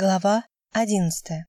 Глава одиннадцатая.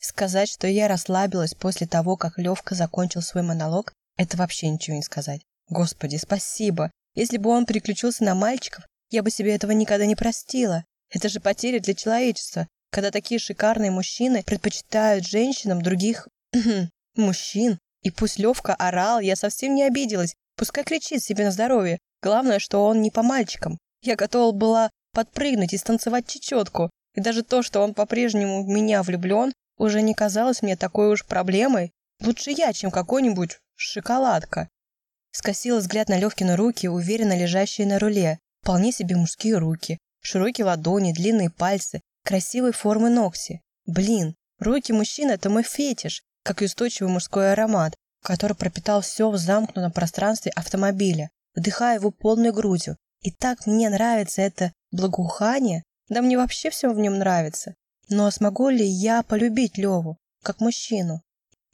Сказать, что я расслабилась после того, как Левка закончил свой монолог, это вообще ничего не сказать. Господи, спасибо. Если бы он переключился на мальчиков, я бы себе этого никогда не простила. Это же потеря для человечества, когда такие шикарные мужчины предпочитают женщинам других мужчин. И пусть Левка орал, я совсем не обиделась. Пускай кричит себе на здоровье. Главное, что он не по мальчикам. Я готова была подпрыгнуть и станцевать чечетку, и даже то, что он по-прежнему в меня влюблен, уже не казалось мне такой уж проблемой. Лучше я, чем какой-нибудь шоколадка. Скосила взгляд на Левкины руки, уверенно лежащие на руле. Вполне себе мужские руки. Широкие ладони, длинные пальцы, красивой формы ногти. Блин, руки мужчины – это мой фетиш, как и устойчивый мужской аромат, который пропитал все в замкнутом пространстве автомобиля, вдыхая его полной грудью. И так мне нравится это благоухание, да мне вообще все в нем нравится. Но смогу ли я полюбить Леву, как мужчину?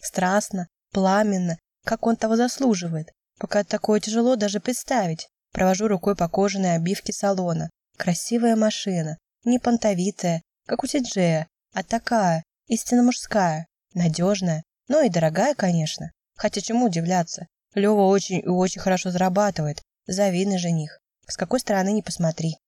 Страстно, пламенно, как он того заслуживает. Пока такое тяжело даже представить. Провожу рукой по кожаной обивке салона. Красивая машина, не понтовитая, как у Тиджея, а такая, истинно мужская, надежная, ну и дорогая, конечно. Хотя чему удивляться? Лева очень и очень хорошо зарабатывает. Завидный жених. С какой стороны не посмотри.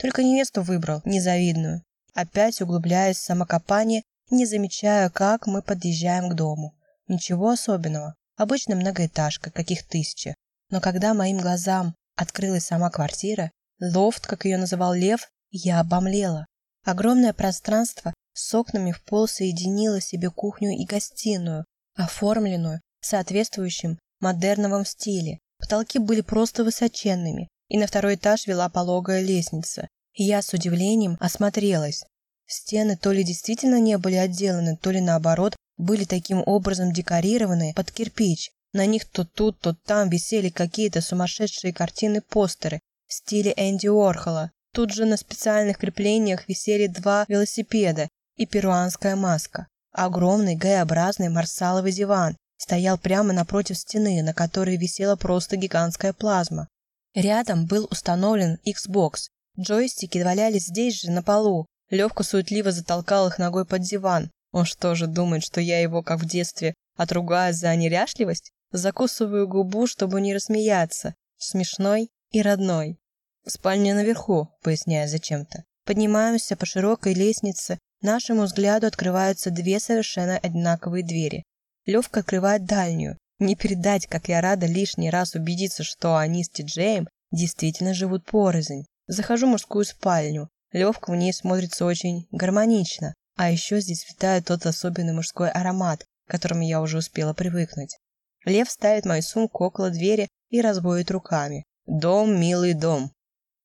Только невесту выбрал, незавидную. Опять углубляясь в самокопание, не замечая, как мы подъезжаем к дому. Ничего особенного. Обычная многоэтажка, каких тысячи. Но когда моим глазам открылась сама квартира, лофт, как ее называл Лев, я обомлела. Огромное пространство с окнами в пол соединило себе кухню и гостиную, оформленную в соответствующем модерновом стиле. Потолки были просто высоченными, и на второй этаж вела пологая лестница. я с удивлением осмотрелась. Стены то ли действительно не были отделаны, то ли наоборот были таким образом декорированы под кирпич. На них то тут, то там висели какие-то сумасшедшие картины-постеры в стиле Энди Уорхола. Тут же на специальных креплениях висели два велосипеда и перуанская маска. Огромный Г-образный марсаловый диван стоял прямо напротив стены, на которой висела просто гигантская плазма. Рядом был установлен Xbox. Джойстики валялись здесь же, на полу. Левка суетливо затолкал их ногой под диван. Он что же думает, что я его, как в детстве, отругаю за неряшливость? Закусываю губу, чтобы не рассмеяться. Смешной и родной. Спальня наверху, поясняя зачем-то. Поднимаемся по широкой лестнице. Нашему взгляду открываются две совершенно одинаковые двери. Левка открывает дальнюю. Не передать, как я рада лишний раз убедиться, что они с Тиджеем действительно живут порознь. Захожу в мужскую спальню. Левка в ней смотрится очень гармонично. А еще здесь витает тот особенный мужской аромат, к которому я уже успела привыкнуть. Лев ставит мою сумку около двери и разводит руками. «Дом, милый дом».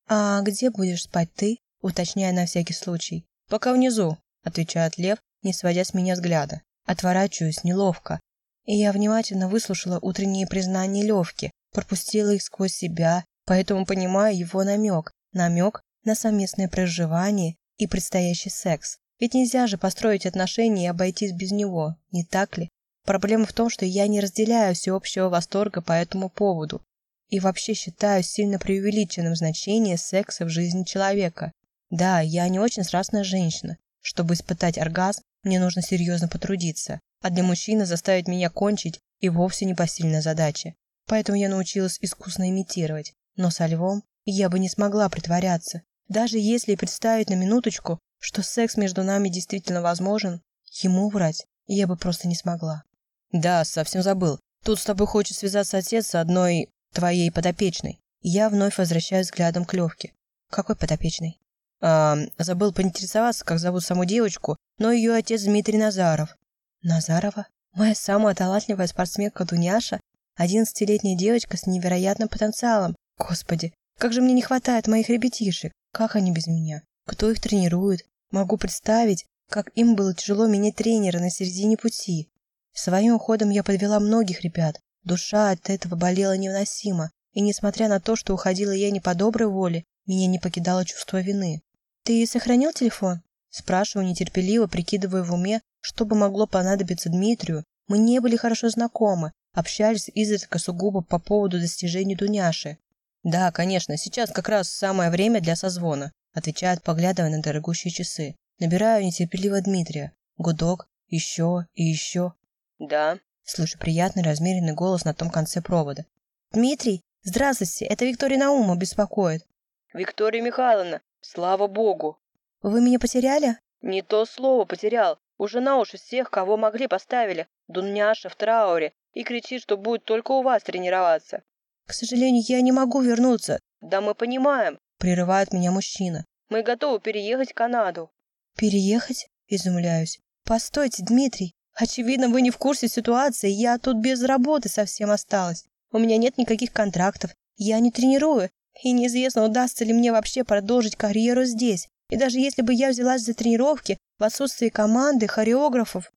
«А где будешь спать ты?» уточняя на всякий случай. «Пока внизу», — отвечает Лев, не сводя с меня взгляда. Отворачиваюсь неловко, и я внимательно выслушала утренние признания Левки, пропустила их сквозь себя, поэтому понимаю его намек, намек на совместное проживание и предстоящий секс. Ведь нельзя же построить отношения и обойтись без него, не так ли? Проблема в том, что я не разделяю всеобщего восторга по этому поводу и вообще считаю сильно преувеличенным значение секса в жизни человека. Да, я не очень страстная женщина. Чтобы испытать оргазм, мне нужно серьезно потрудиться а для мужчины заставить меня кончить и вовсе непосильная задача. Поэтому я научилась искусно имитировать. Но со львом я бы не смогла притворяться. Даже если представить на минуточку, что секс между нами действительно возможен, ему врать я бы просто не смогла. Да, совсем забыл. Тут с тобой хочет связаться отец одной твоей подопечной. Я вновь возвращаюсь взглядом к Левке. Какой подопечной? А, забыл поинтересоваться, как зовут саму девочку, но ее отец Дмитрий Назаров. Назарова, моя самая талантливая спортсменка Дуняша, одиннадцатилетняя девочка с невероятным потенциалом. Господи, как же мне не хватает моих ребятишек. Как они без меня? Кто их тренирует? Могу представить, как им было тяжело менять тренера на середине пути. Своим уходом я подвела многих ребят. Душа от этого болела невыносимо, и несмотря на то, что уходила я не по доброй воле, меня не покидало чувство вины. «Ты сохранил телефон?» Спрашиваю нетерпеливо, прикидывая в уме, что бы могло понадобиться Дмитрию. Мы не были хорошо знакомы, общались изредка сугубо по поводу достижений Дуняши. «Да, конечно, сейчас как раз самое время для созвона», отвечает, поглядывая на дорогущие часы. Набираю нетерпеливо Дмитрия. Гудок, еще и еще. «Да», — слышу приятный размеренный голос на том конце провода. «Дмитрий, здравствуйте, это Виктория Наума беспокоит». «Виктория Михайловна, слава богу!» «Вы меня потеряли?» «Не то слово потерял. Уже на уши всех, кого могли, поставили. Дуняша в трауре и кричит, что будет только у вас тренироваться». «К сожалению, я не могу вернуться». «Да мы понимаем», — прерывает меня мужчина. «Мы готовы переехать в Канаду». «Переехать?» — изумляюсь. «Постойте, Дмитрий, очевидно, вы не в курсе ситуации, я тут без работы совсем осталась. У меня нет никаких контрактов, я не тренирую, и неизвестно, удастся ли мне вообще продолжить карьеру здесь. И даже если бы я взялась за тренировки, в отсутствии команды, хореографов...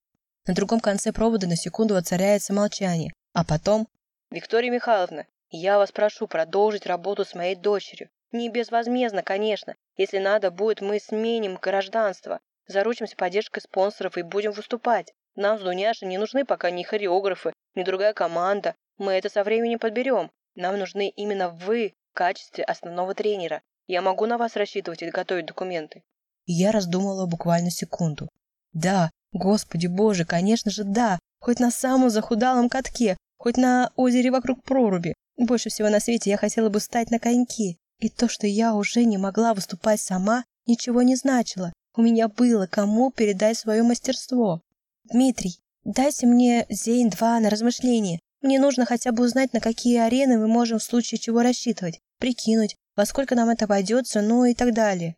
На другом конце провода на секунду воцаряется молчание, а потом... «Виктория Михайловна, я вас прошу продолжить работу с моей дочерью. Не безвозмездно, конечно. Если надо будет, мы сменим гражданство, заручимся поддержкой спонсоров и будем выступать. Нам с Дуняшей не нужны пока ни хореографы, ни другая команда. Мы это со временем подберем. Нам нужны именно вы в качестве основного тренера. Я могу на вас рассчитывать и готовить документы. Я раздумала буквально секунду. Да, господи боже, конечно же да. Хоть на самом захудалом катке, хоть на озере вокруг проруби. Больше всего на свете я хотела бы встать на коньки. И то, что я уже не могла выступать сама, ничего не значило. У меня было кому передать свое мастерство. Дмитрий, дайте мне Зейн-2 на размышление. Мне нужно хотя бы узнать, на какие арены мы можем в случае чего рассчитывать, прикинуть, во сколько нам это обойдется, ну и так далее.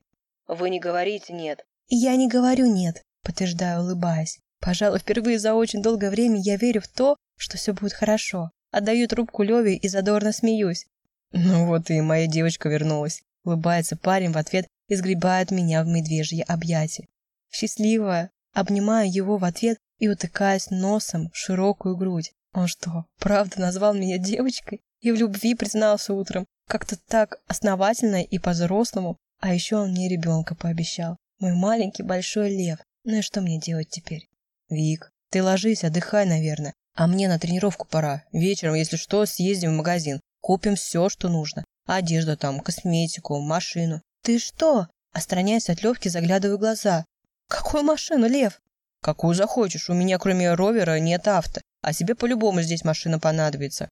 Вы не говорите «нет». Я не говорю «нет», подтверждаю, улыбаясь. Пожалуй, впервые за очень долгое время я верю в то, что все будет хорошо. Отдаю трубку Леве и задорно смеюсь. Ну вот и моя девочка вернулась. Улыбается парень в ответ и сгребает меня в медвежье объятие. Счастливая, обнимаю его в ответ и утыкаюсь носом в широкую грудь. Он что, правда назвал меня девочкой? И в любви признался утром. Как-то так основательно и по-взрослому. А еще он мне ребенка пообещал. Мой маленький большой лев. Ну и что мне делать теперь? Вик, ты ложись, отдыхай, наверное. А мне на тренировку пора. Вечером, если что, съездим в магазин. Купим все, что нужно. Одежда там, косметику, машину. Ты что? Остраняясь от Левки, заглядываю в глаза. Какую машину, Лев? Какую захочешь. У меня кроме ровера нет авто. А себе по-любому здесь машина понадобится.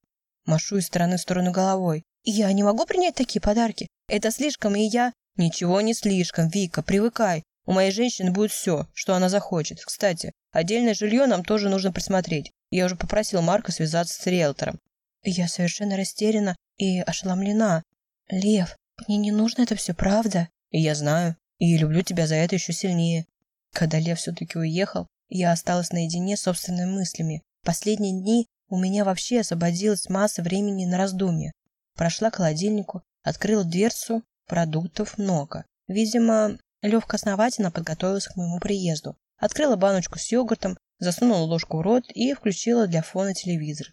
Машу из стороны в сторону головой. Я не могу принять такие подарки. Это слишком, и я... Ничего не слишком, Вика, привыкай. У моей женщины будет все, что она захочет. Кстати, отдельное жилье нам тоже нужно присмотреть. Я уже попросил Марка связаться с риэлтором. Я совершенно растеряна и ошеломлена. Лев, мне не нужно это все, правда? Я знаю. И люблю тебя за это еще сильнее. Когда Лев все-таки уехал, я осталась наедине с собственными мыслями. Последние дни у меня вообще освободилась масса времени на раздумье. Прошла к холодильнику, открыла дверцу, продуктов много. Видимо, Левка основательно подготовился к моему приезду. Открыла баночку с йогуртом, засунула ложку в рот и включила для фона телевизор.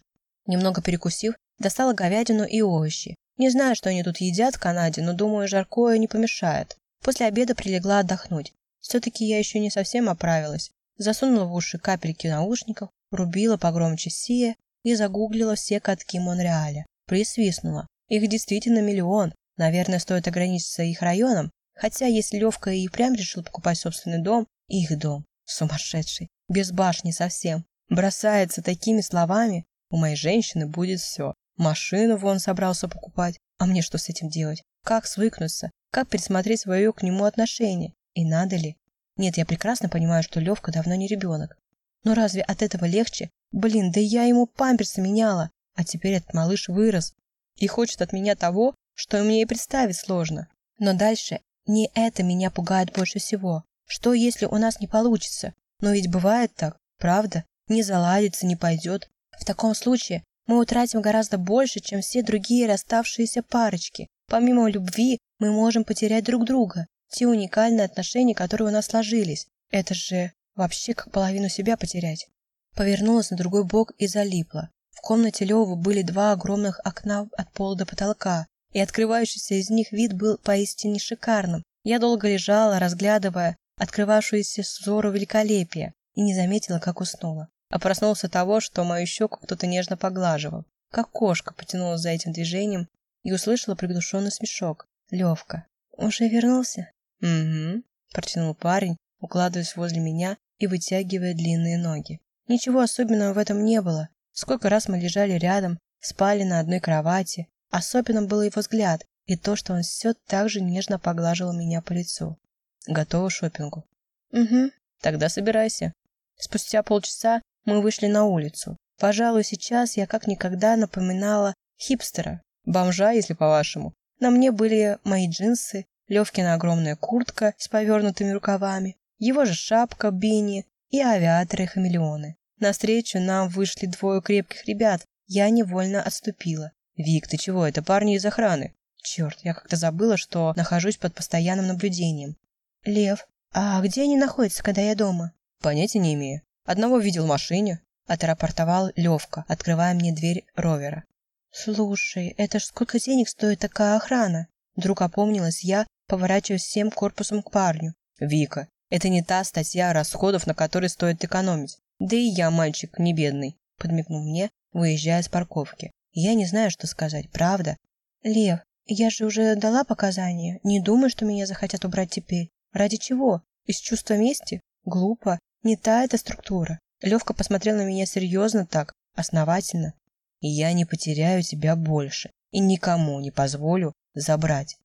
Немного перекусив, достала говядину и овощи. Не знаю, что они тут едят в Канаде, но думаю, жаркое не помешает. После обеда прилегла отдохнуть. Все-таки я еще не совсем оправилась. Засунула в уши капельки наушников, рубила погромче Сия и загуглила все катки Монреаля. Присвистнула. Их действительно миллион. Наверное, стоит ограничиться их районом. Хотя, если Левка и прям решил покупать собственный дом, их дом. Сумасшедший. Без башни совсем. Бросается такими словами. У моей женщины будет все. Машину вон собрался покупать. А мне что с этим делать? Как свыкнуться? Как пересмотреть свое к нему отношение? И надо ли? Нет, я прекрасно понимаю, что Левка давно не ребенок. Но разве от этого легче? Блин, да я ему памперсы меняла. А теперь этот малыш вырос и хочет от меня того, что мне и представить сложно. Но дальше не это меня пугает больше всего. Что, если у нас не получится? Но ведь бывает так, правда? Не заладится, не пойдет. В таком случае мы утратим гораздо больше, чем все другие расставшиеся парочки. Помимо любви, мы можем потерять друг друга. Те уникальные отношения, которые у нас сложились. Это же вообще как половину себя потерять. Повернулась на другой бок и залипла. В комнате Лёвы были два огромных окна от пола до потолка, и открывающийся из них вид был поистине шикарным. Я долго лежала, разглядывая открывавшуюся взору великолепие, и не заметила, как уснула. А проснулся того, что мою щеку кто-то нежно поглаживал. Как кошка потянулась за этим движением и услышала приглушенный смешок. Левка. «Уже вернулся?» «Угу», — протянул парень, укладываясь возле меня и вытягивая длинные ноги. Ничего особенного в этом не было. Сколько раз мы лежали рядом, спали на одной кровати. Особенным был его взгляд и то, что он все так же нежно поглаживал меня по лицу. Готова к шопингу? Угу. Тогда собирайся. Спустя полчаса мы вышли на улицу. Пожалуй, сейчас я как никогда напоминала хипстера, бомжа, если по-вашему. На мне были мои джинсы, Левкина огромная куртка с повернутыми рукавами, его же шапка Бини и авиаторы-хамелеоны. Навстречу нам вышли двое крепких ребят. Я невольно отступила. «Вик, ты чего? Это парни из охраны». Черт, я как-то забыла, что нахожусь под постоянным наблюдением. «Лев, а где они находятся, когда я дома?» «Понятия не имею. Одного видел в машине», — отрапортовал Левка, открывая мне дверь ровера. «Слушай, это ж сколько денег стоит такая охрана?» Вдруг опомнилась я, поворачиваясь всем корпусом к парню. «Вика, это не та статья расходов, на которой стоит экономить. Да и я мальчик не бедный», — подмигнул мне, выезжая с парковки. «Я не знаю, что сказать, правда?» «Лев, я же уже дала показания. Не думаю, что меня захотят убрать теперь. Ради чего? Из чувства мести? Глупо. Не та эта структура». Левка посмотрел на меня серьезно так, основательно. «Я не потеряю тебя больше и никому не позволю забрать.